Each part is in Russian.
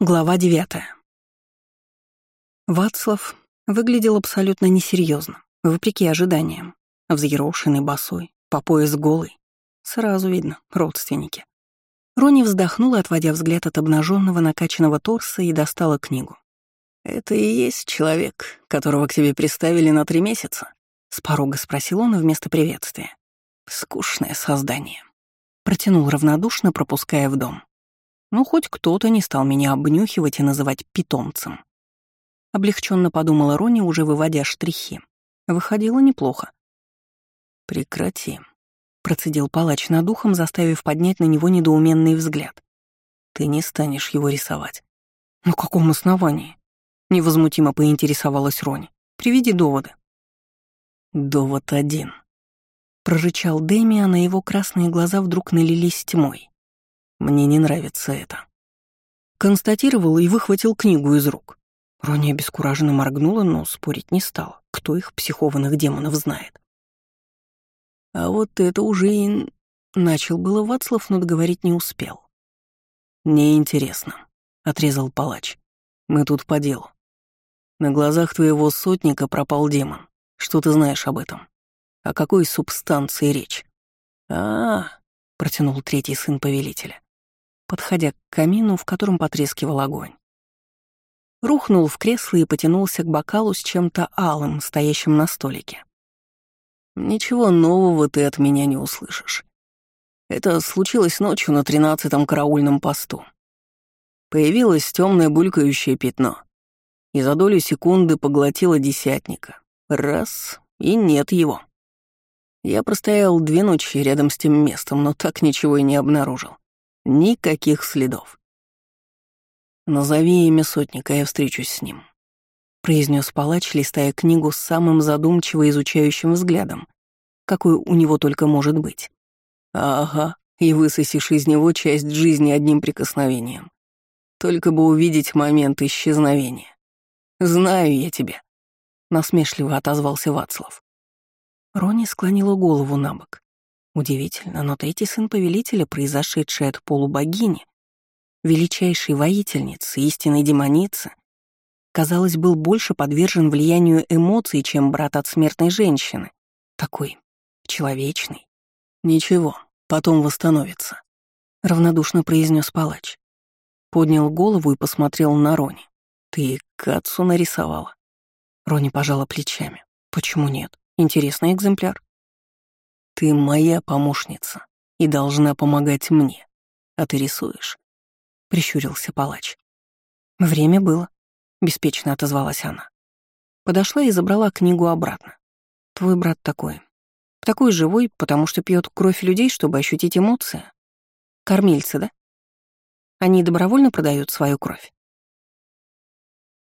Глава девятая. Вацлав выглядел абсолютно несерьезно, вопреки ожиданиям. Взъерошенный, босой, по пояс голый. Сразу видно, родственники. Рони вздохнула, отводя взгляд от обнаженного накачанного торса и достала книгу. «Это и есть человек, которого к тебе приставили на три месяца?» — с порога спросил он вместо приветствия. «Скучное создание». Протянул равнодушно, пропуская в дом. Ну, хоть кто-то не стал меня обнюхивать и называть питомцем. Облегченно подумала Рони, уже выводя штрихи. Выходило неплохо. «Прекрати», — процедил палач над ухом, заставив поднять на него недоуменный взгляд. «Ты не станешь его рисовать». «На каком основании?» — невозмутимо поинтересовалась Рони. «Приведи доводы». «Довод один», — прорычал Дэми, а его красные глаза вдруг налились тьмой. Мне не нравится это. Констатировал и выхватил книгу из рук. Рони обескураженно моргнула, но спорить не стала. Кто их, психованных демонов, знает? А вот это уже и... Начал было Вацлав, но договорить не успел. «Неинтересно», — отрезал палач. «Мы тут по делу. На глазах твоего сотника пропал демон. Что ты знаешь об этом? О какой субстанции речь?» «А, -а, -а протянул третий сын повелителя подходя к камину, в котором потрескивал огонь. Рухнул в кресло и потянулся к бокалу с чем-то алым, стоящим на столике. «Ничего нового ты от меня не услышишь. Это случилось ночью на тринадцатом караульном посту. Появилось темное булькающее пятно, и за долю секунды поглотило десятника. Раз — и нет его. Я простоял две ночи рядом с тем местом, но так ничего и не обнаружил. Никаких следов. «Назови имя сотника, я встречусь с ним», — произнес палач, листая книгу с самым задумчиво изучающим взглядом, какой у него только может быть. «Ага, и высосишь из него часть жизни одним прикосновением. Только бы увидеть момент исчезновения. Знаю я тебя», — насмешливо отозвался Вацлав. Рони склонила голову на бок. Удивительно, но третий сын повелителя, произошедший от полубогини, величайшей воительницы, истинной демоницы, казалось, был больше подвержен влиянию эмоций, чем брат от смертной женщины. Такой человечный. Ничего, потом восстановится, — равнодушно произнес палач. Поднял голову и посмотрел на Рони. «Ты Кацу нарисовала?» Рони пожала плечами. «Почему нет? Интересный экземпляр». Ты моя помощница и должна помогать мне. А ты рисуешь?» — прищурился палач. «Время было», — беспечно отозвалась она. Подошла и забрала книгу обратно. «Твой брат такой. Такой живой, потому что пьет кровь людей, чтобы ощутить эмоции. Кормильцы, да? Они добровольно продают свою кровь?»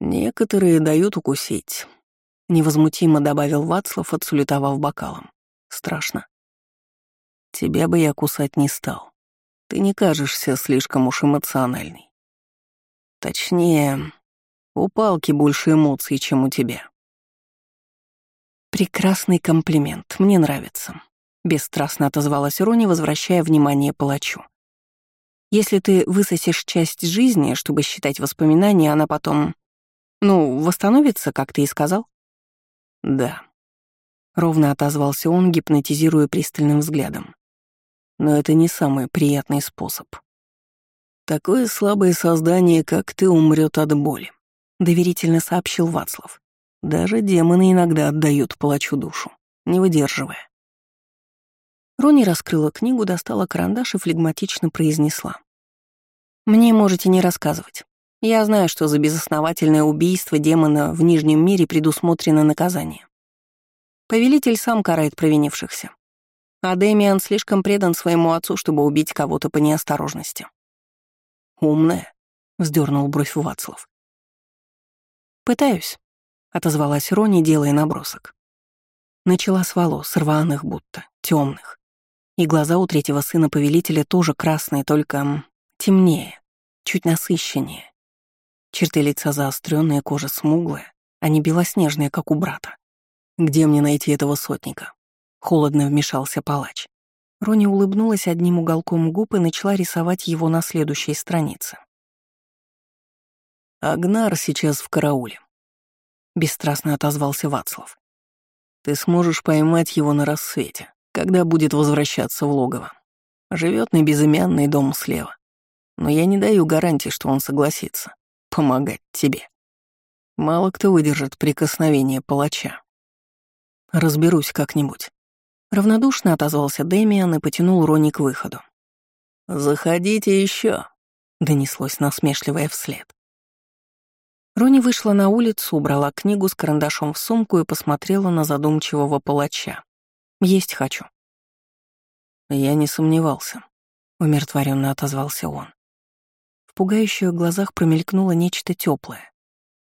«Некоторые дают укусить», — невозмутимо добавил Вацлав, отсулетовав бокалом. «Страшно. Тебя бы я кусать не стал. Ты не кажешься слишком уж эмоциональной. Точнее, у палки больше эмоций, чем у тебя. Прекрасный комплимент, мне нравится. Бесстрастно отозвалась Рони, возвращая внимание палачу. Если ты высосешь часть жизни, чтобы считать воспоминания, она потом... Ну, восстановится, как ты и сказал? Да. Ровно отозвался он, гипнотизируя пристальным взглядом но это не самый приятный способ. Такое слабое создание, как ты, умрет от боли, доверительно сообщил Вацлав. Даже демоны иногда отдают плачу душу, не выдерживая. Рони раскрыла книгу, достала карандаш и флегматично произнесла. «Мне можете не рассказывать. Я знаю, что за безосновательное убийство демона в Нижнем мире предусмотрено наказание. Повелитель сам карает провинившихся. А Дэмиан слишком предан своему отцу, чтобы убить кого-то по неосторожности. «Умная», — вздернул бровь Вацлав. «Пытаюсь», — отозвалась Рони, делая набросок. Начала с волос, рваных будто, темных. И глаза у третьего сына повелителя тоже красные, только темнее, чуть насыщеннее. Черты лица заостренные, кожа смуглая, а не белоснежная, как у брата. Где мне найти этого сотника? Холодно вмешался палач. Рони улыбнулась одним уголком губ и начала рисовать его на следующей странице. Агнар сейчас в карауле. Бесстрастно отозвался Вацлав. Ты сможешь поймать его на рассвете, когда будет возвращаться в логово. Живет на безымянный дом слева. Но я не даю гарантии, что он согласится помогать тебе. Мало кто выдержит прикосновение палача. Разберусь как-нибудь. Равнодушно отозвался Дэмиан и потянул Рони к выходу. «Заходите еще, донеслось насмешливое вслед. Рони вышла на улицу, убрала книгу с карандашом в сумку и посмотрела на задумчивого палача. «Есть хочу». «Я не сомневался», — умиротворенно отозвался он. В пугающих глазах промелькнуло нечто теплое.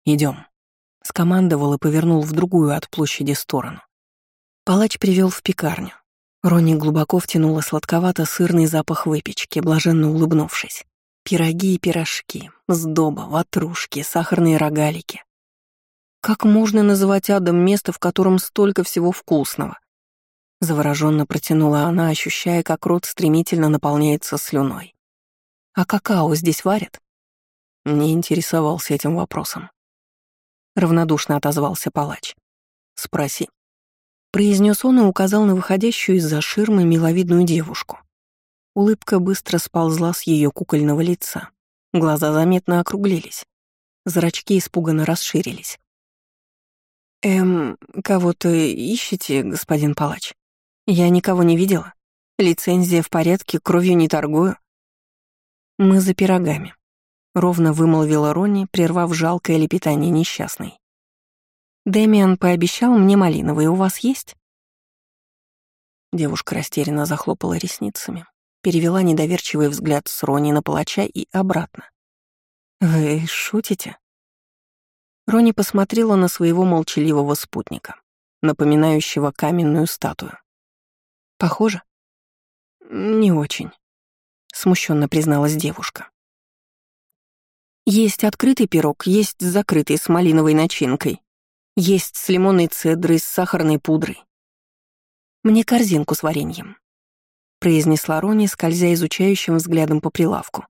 Идем. скомандовал и повернул в другую от площади сторону. Палач привел в пекарню. Рони глубоко втянула сладковато-сырный запах выпечки, блаженно улыбнувшись. Пироги и пирожки, сдоба, ватрушки, сахарные рогалики. Как можно называть адом место, в котором столько всего вкусного? Завороженно протянула она, ощущая, как рот стремительно наполняется слюной. А какао здесь варят? Не интересовался этим вопросом. Равнодушно отозвался палач. Спроси произнес он и указал на выходящую из-за ширмы миловидную девушку. Улыбка быстро сползла с ее кукольного лица. Глаза заметно округлились. Зрачки испуганно расширились. «Эм, кого-то ищете, господин палач? Я никого не видела. Лицензия в порядке, кровью не торгую». «Мы за пирогами», — ровно вымолвила Ронни, прервав жалкое лепетание несчастной. Дэмиан пообещал мне малиновый. У вас есть?» Девушка растерянно захлопала ресницами, перевела недоверчивый взгляд с Рони на палача и обратно. «Вы шутите?» Рони посмотрела на своего молчаливого спутника, напоминающего каменную статую. «Похоже?» «Не очень», — смущенно призналась девушка. «Есть открытый пирог, есть закрытый с малиновой начинкой», есть с лимонной цедрой, с сахарной пудрой. Мне корзинку с вареньем, произнесла Рони, скользя изучающим взглядом по прилавку.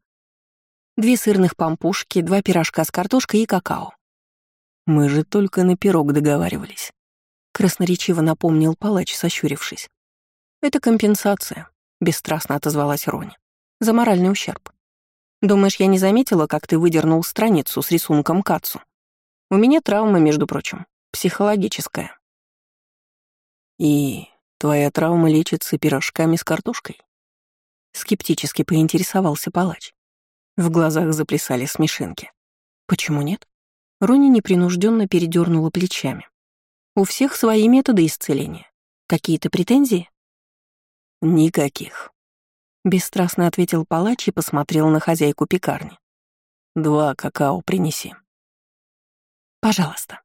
Две сырных пампушки, два пирожка с картошкой и какао. Мы же только на пирог договаривались. Красноречиво напомнил палач, сощурившись. Это компенсация, бесстрастно отозвалась Рони. За моральный ущерб. Думаешь, я не заметила, как ты выдернул страницу с рисунком Кацу? У меня травма, между прочим психологическая. И твоя травма лечится пирожками с картошкой? Скептически поинтересовался палач. В глазах заплясали смешинки. Почему нет? Рони непринужденно передернула плечами. У всех свои методы исцеления. Какие-то претензии? Никаких. Бесстрастно ответил палач и посмотрел на хозяйку пекарни. Два какао принеси. Пожалуйста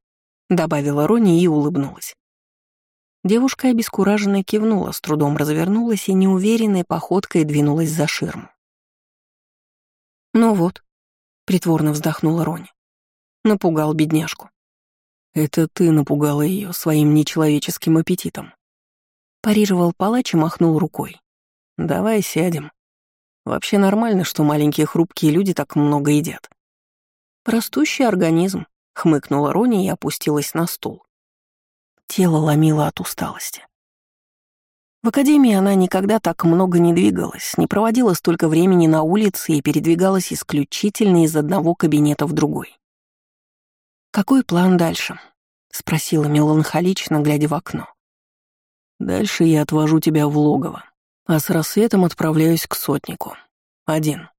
добавила Рони и улыбнулась. Девушка обескураженно кивнула, с трудом развернулась и неуверенной походкой двинулась за ширму. «Ну вот», — притворно вздохнула Рони. Напугал бедняжку. «Это ты напугала ее своим нечеловеческим аппетитом». Парировал палач и махнул рукой. «Давай сядем. Вообще нормально, что маленькие хрупкие люди так много едят. Растущий организм, — хмыкнула Рони и опустилась на стул. Тело ломило от усталости. В академии она никогда так много не двигалась, не проводила столько времени на улице и передвигалась исключительно из одного кабинета в другой. «Какой план дальше?» — спросила меланхолично, глядя в окно. «Дальше я отвожу тебя в логово, а с рассветом отправляюсь к сотнику. Один».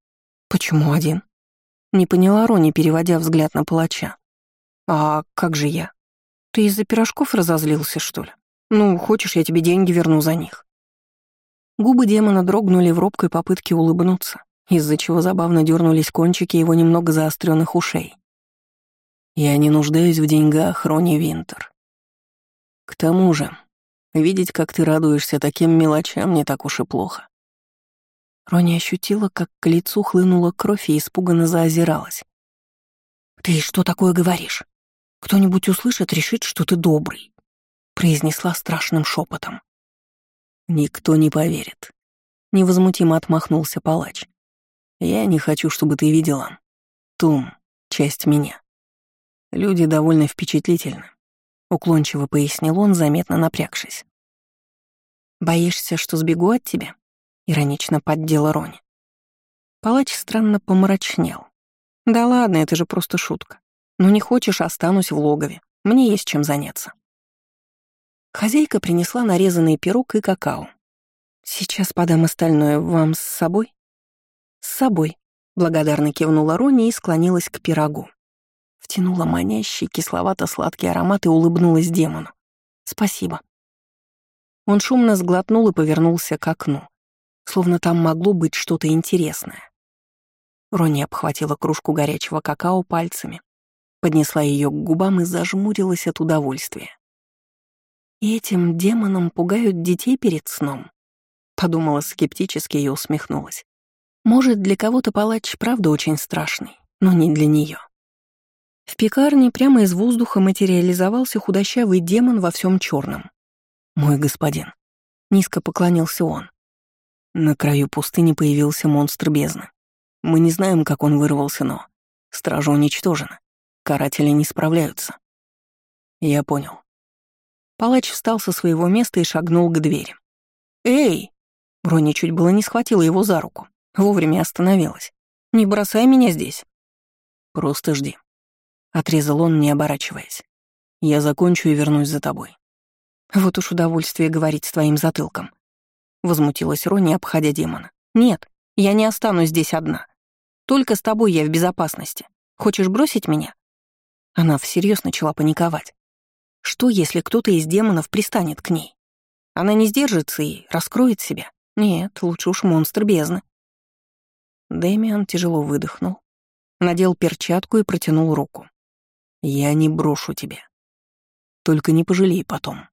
«Почему один?» — не поняла Рони, переводя взгляд на палача. «А как же я? Ты из-за пирожков разозлился, что ли? Ну, хочешь, я тебе деньги верну за них?» Губы демона дрогнули в робкой попытке улыбнуться, из-за чего забавно дернулись кончики его немного заостренных ушей. «Я не нуждаюсь в деньгах, Рони Винтер. К тому же, видеть, как ты радуешься таким мелочам, не так уж и плохо». Рони ощутила, как к лицу хлынула кровь и испуганно заозиралась. «Ты что такое говоришь?» Кто-нибудь услышит, решит, что ты добрый», — произнесла страшным шепотом. «Никто не поверит», — невозмутимо отмахнулся палач. «Я не хочу, чтобы ты видела. Тум, часть меня. Люди довольно впечатлительны, уклончиво пояснил он, заметно напрягшись. Боишься, что сбегу от тебя? Иронично поддела Рони. Палач странно помрачнел. Да ладно, это же просто шутка. Ну не хочешь, останусь в логове. Мне есть чем заняться. Хозяйка принесла нарезанный пирог и какао. «Сейчас подам остальное. Вам с собой?» «С собой», — благодарно кивнула Рони и склонилась к пирогу. Втянула манящий, кисловато-сладкий аромат и улыбнулась демону. «Спасибо». Он шумно сглотнул и повернулся к окну, словно там могло быть что-то интересное. Рони обхватила кружку горячего какао пальцами, поднесла ее к губам и зажмурилась от удовольствия. Этим демонам пугают детей перед сном. Подумала скептически и усмехнулась. Может, для кого-то палач правда очень страшный, но не для нее. В пекарне прямо из воздуха материализовался худощавый демон во всем черном. «Мой господин», — низко поклонился он. На краю пустыни появился монстр бездны. Мы не знаем, как он вырвался, но... Стража уничтожена. Каратели не справляются. Я понял. Палач встал со своего места и шагнул к двери. «Эй!» Броня чуть было не схватила его за руку. Вовремя остановилась. «Не бросай меня здесь». «Просто жди», — отрезал он, не оборачиваясь. «Я закончу и вернусь за тобой». «Вот уж удовольствие говорить с твоим затылком», — возмутилась Рони, обходя демона. «Нет, я не останусь здесь одна. Только с тобой я в безопасности. Хочешь бросить меня?» Она всерьез начала паниковать. Что, если кто-то из демонов пристанет к ней? Она не сдержится и раскроет себя. Нет, лучше уж монстр бездны. Дэмиан тяжело выдохнул, надел перчатку и протянул руку. «Я не брошу тебя. Только не пожалей потом».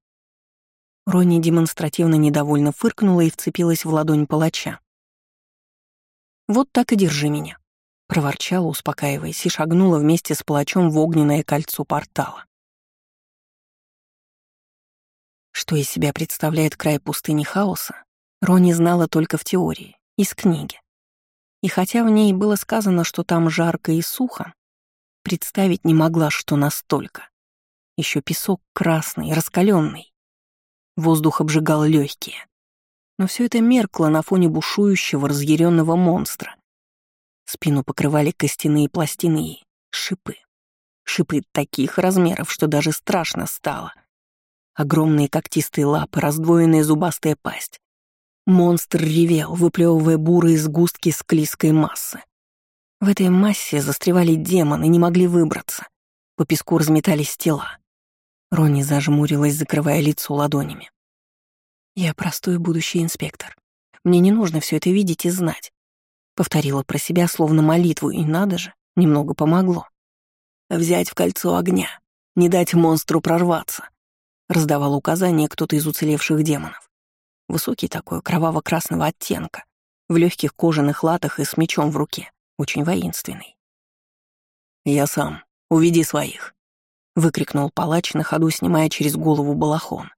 Ронни демонстративно недовольно фыркнула и вцепилась в ладонь палача. «Вот так и держи меня», — проворчала, успокаиваясь, и шагнула вместе с палачом в огненное кольцо портала. Что из себя представляет край пустыни хаоса, Рони знала только в теории, из книги. И хотя в ней было сказано, что там жарко и сухо, представить не могла, что настолько. Еще песок красный, раскаленный. Воздух обжигал легкие. Но все это меркло на фоне бушующего, разъяренного монстра. Спину покрывали костяные пластины и шипы. Шипы таких размеров, что даже страшно стало. Огромные когтистые лапы, раздвоенная зубастая пасть. Монстр ревел, выплевывая бурые сгустки склизкой массы. В этой массе застревали демоны, не могли выбраться. По песку разметались тела. Рони зажмурилась, закрывая лицо ладонями. «Я простой будущий инспектор. Мне не нужно все это видеть и знать». Повторила про себя словно молитву, и надо же, немного помогло. «Взять в кольцо огня, не дать монстру прорваться, раздавал указания кто-то из уцелевших демонов. Высокий такой, кроваво-красного оттенка, в легких кожаных латах и с мечом в руке, очень воинственный. «Я сам. Уведи своих», — выкрикнул палач на ходу, снимая через голову балахон.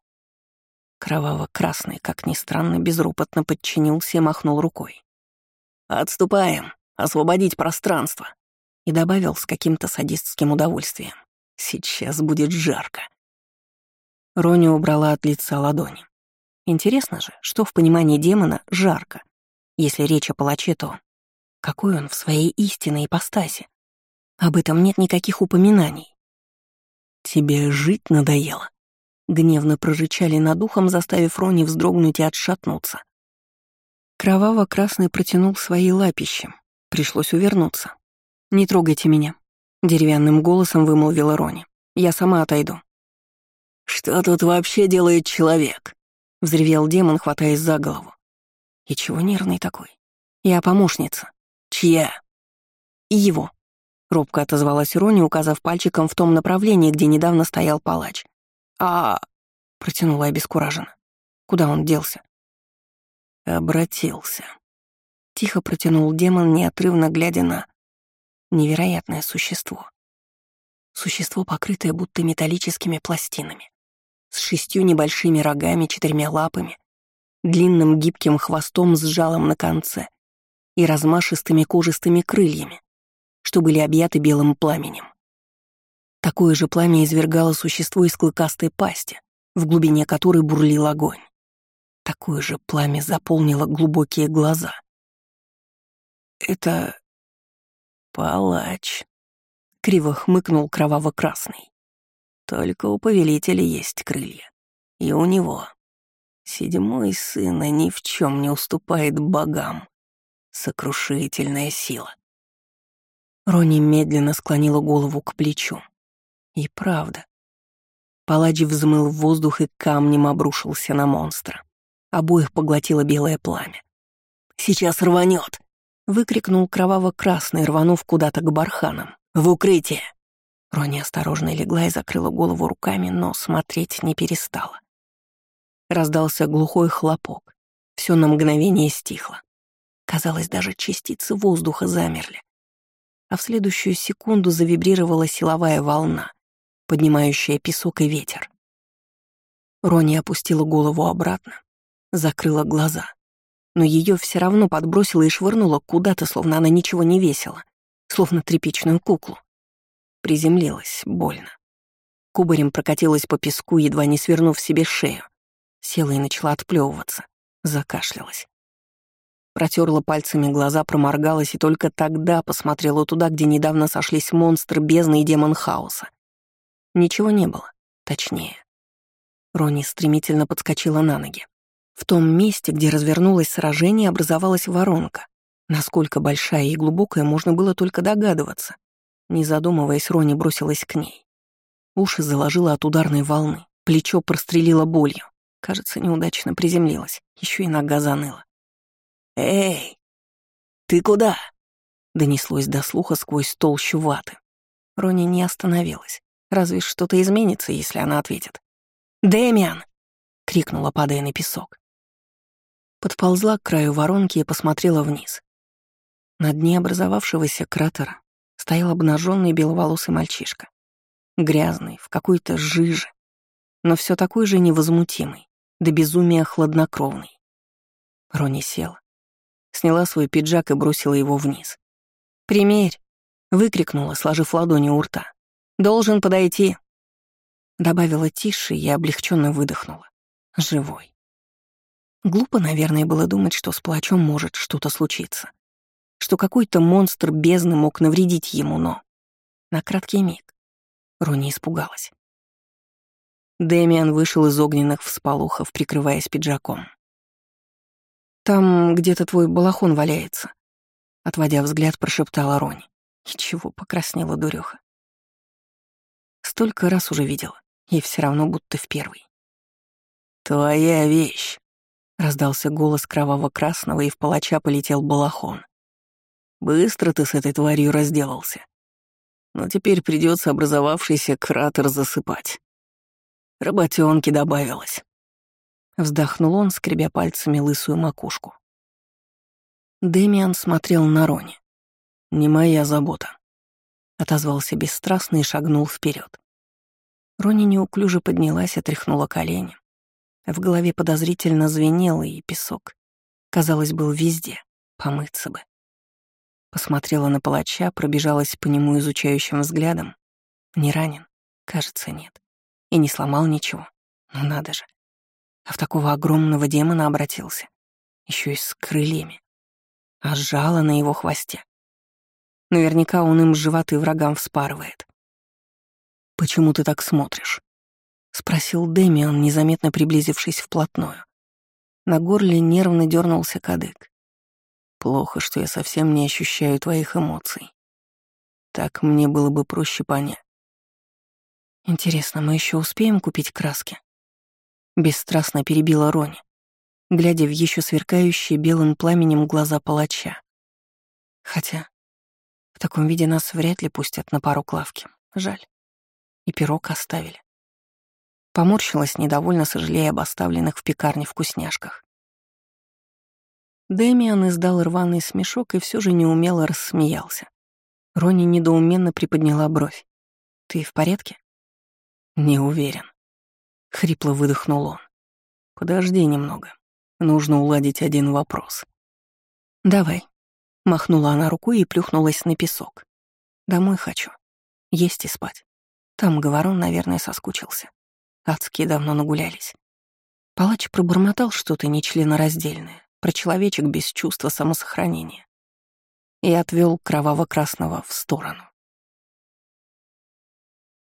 Кроваво-красный, как ни странно, безропотно подчинился и махнул рукой. «Отступаем! Освободить пространство!» И добавил с каким-то садистским удовольствием. «Сейчас будет жарко». Рони убрала от лица ладони. Интересно же, что в понимании демона жарко. Если речь о палаче, то какой он в своей истинной ипостаси? Об этом нет никаких упоминаний. «Тебе жить надоело?» Гневно прорычали над ухом, заставив Рони вздрогнуть и отшатнуться. Кроваво-красный протянул свои лапища. Пришлось увернуться. «Не трогайте меня», — деревянным голосом вымолвила Рони. «Я сама отойду». «Что тут вообще делает человек?» — взревел демон, хватаясь за голову. «И чего нервный такой? Я помощница. Чья?» «И его», — робко отозвалась Рони, указав пальчиком в том направлении, где недавно стоял палач. «А...» — протянула обескураженно. «Куда он делся?» «Обратился». Тихо протянул демон, неотрывно глядя на невероятное существо. Существо, покрытое будто металлическими пластинами с шестью небольшими рогами, четырьмя лапами, длинным гибким хвостом с жалом на конце и размашистыми кожистыми крыльями, что были объяты белым пламенем. Такое же пламя извергало существо из клыкастой пасти, в глубине которой бурлил огонь. Такое же пламя заполнило глубокие глаза. «Это... палач», — криво хмыкнул кроваво-красный. «Только у повелителя есть крылья. И у него. Седьмой сын ни в чем не уступает богам. Сокрушительная сила». Рони медленно склонила голову к плечу. И правда. Палач взмыл в воздух и камнем обрушился на монстра. Обоих поглотило белое пламя. «Сейчас рванет! выкрикнул кроваво-красный, рванув куда-то к барханам. «В укрытие!» Рони осторожно легла и закрыла голову руками, но смотреть не перестала. Раздался глухой хлопок. Все на мгновение стихло. Казалось, даже частицы воздуха замерли. А в следующую секунду завибрировала силовая волна, поднимающая песок и ветер. Рони опустила голову обратно, закрыла глаза. Но ее все равно подбросило и швырнуло куда-то, словно она ничего не весила, словно тряпичную куклу. Приземлилась больно. Кубарем прокатилась по песку, едва не свернув себе шею. Села и начала отплевываться. Закашлялась. Протерла пальцами глаза, проморгалась и только тогда посмотрела туда, где недавно сошлись монстр бездны и демон хаоса. Ничего не было. Точнее. Рони стремительно подскочила на ноги. В том месте, где развернулось сражение, образовалась воронка. Насколько большая и глубокая, можно было только догадываться. Не задумываясь, Рони бросилась к ней. Уши заложила от ударной волны, плечо прострелило болью. Кажется, неудачно приземлилась, еще и нога заныла. «Эй, ты куда?» Донеслось до слуха сквозь толщу ваты. Рони не остановилась. Разве что-то изменится, если она ответит. «Дэмиан!» — крикнула, падая на песок. Подползла к краю воронки и посмотрела вниз. На дне образовавшегося кратера стоял обнаженный беловолосый мальчишка. Грязный, в какой-то жиже, но все такой же невозмутимый, до безумия хладнокровный. Рони села, сняла свой пиджак и бросила его вниз. «Примерь!» — выкрикнула, сложив ладони у рта. «Должен подойти!» Добавила тише и облегченно выдохнула. «Живой!» Глупо, наверное, было думать, что с плачом может что-то случиться. Что какой-то монстр бездны мог навредить ему, но... На краткий миг. Рони испугалась. Дэмиан вышел из огненных всполохов, прикрываясь пиджаком. «Там где-то твой балахон валяется», — отводя взгляд, прошептала Рони. Чего покраснела дуреха. Столько раз уже видела, и все равно будто в первый. «Твоя вещь», Раздался голос кроваво-красного, и в палача полетел балахон. «Быстро ты с этой тварью разделался. Но теперь придется образовавшийся кратер засыпать. Работенки добавилось». Вздохнул он, скребя пальцами лысую макушку. Дэмиан смотрел на Рони. «Не моя забота», — отозвался бесстрастно и шагнул вперед. Рони неуклюже поднялась и тряхнула колени. В голове подозрительно звенело, и песок, казалось, был везде, помыться бы. Посмотрела на палача, пробежалась по нему изучающим взглядом. Не ранен? Кажется, нет. И не сломал ничего. Ну надо же. А в такого огромного демона обратился. Еще и с крыльями. А жало на его хвосте. Наверняка он им животы врагам вспарывает. «Почему ты так смотришь?» — спросил Дэмиан, незаметно приблизившись вплотную. На горле нервно дернулся кадык. «Плохо, что я совсем не ощущаю твоих эмоций. Так мне было бы проще понять». «Интересно, мы еще успеем купить краски?» Бесстрастно перебила Рони, глядя в еще сверкающие белым пламенем глаза палача. Хотя в таком виде нас вряд ли пустят на пару клавки. Жаль. И пирог оставили. Поморщилась, недовольно сожалея об оставленных в пекарне вкусняшках. Дэмиан издал рваный смешок и все же неумело рассмеялся. Рони недоуменно приподняла бровь. «Ты в порядке?» «Не уверен», — хрипло выдохнул он. «Подожди немного. Нужно уладить один вопрос». «Давай», — махнула она рукой и плюхнулась на песок. Домой хочу. Есть и спать. Там Говорон, наверное, соскучился. Адские давно нагулялись. Палач пробормотал что-то нечленораздельное, про человечек без чувства самосохранения и отвел кроваво-красного в сторону.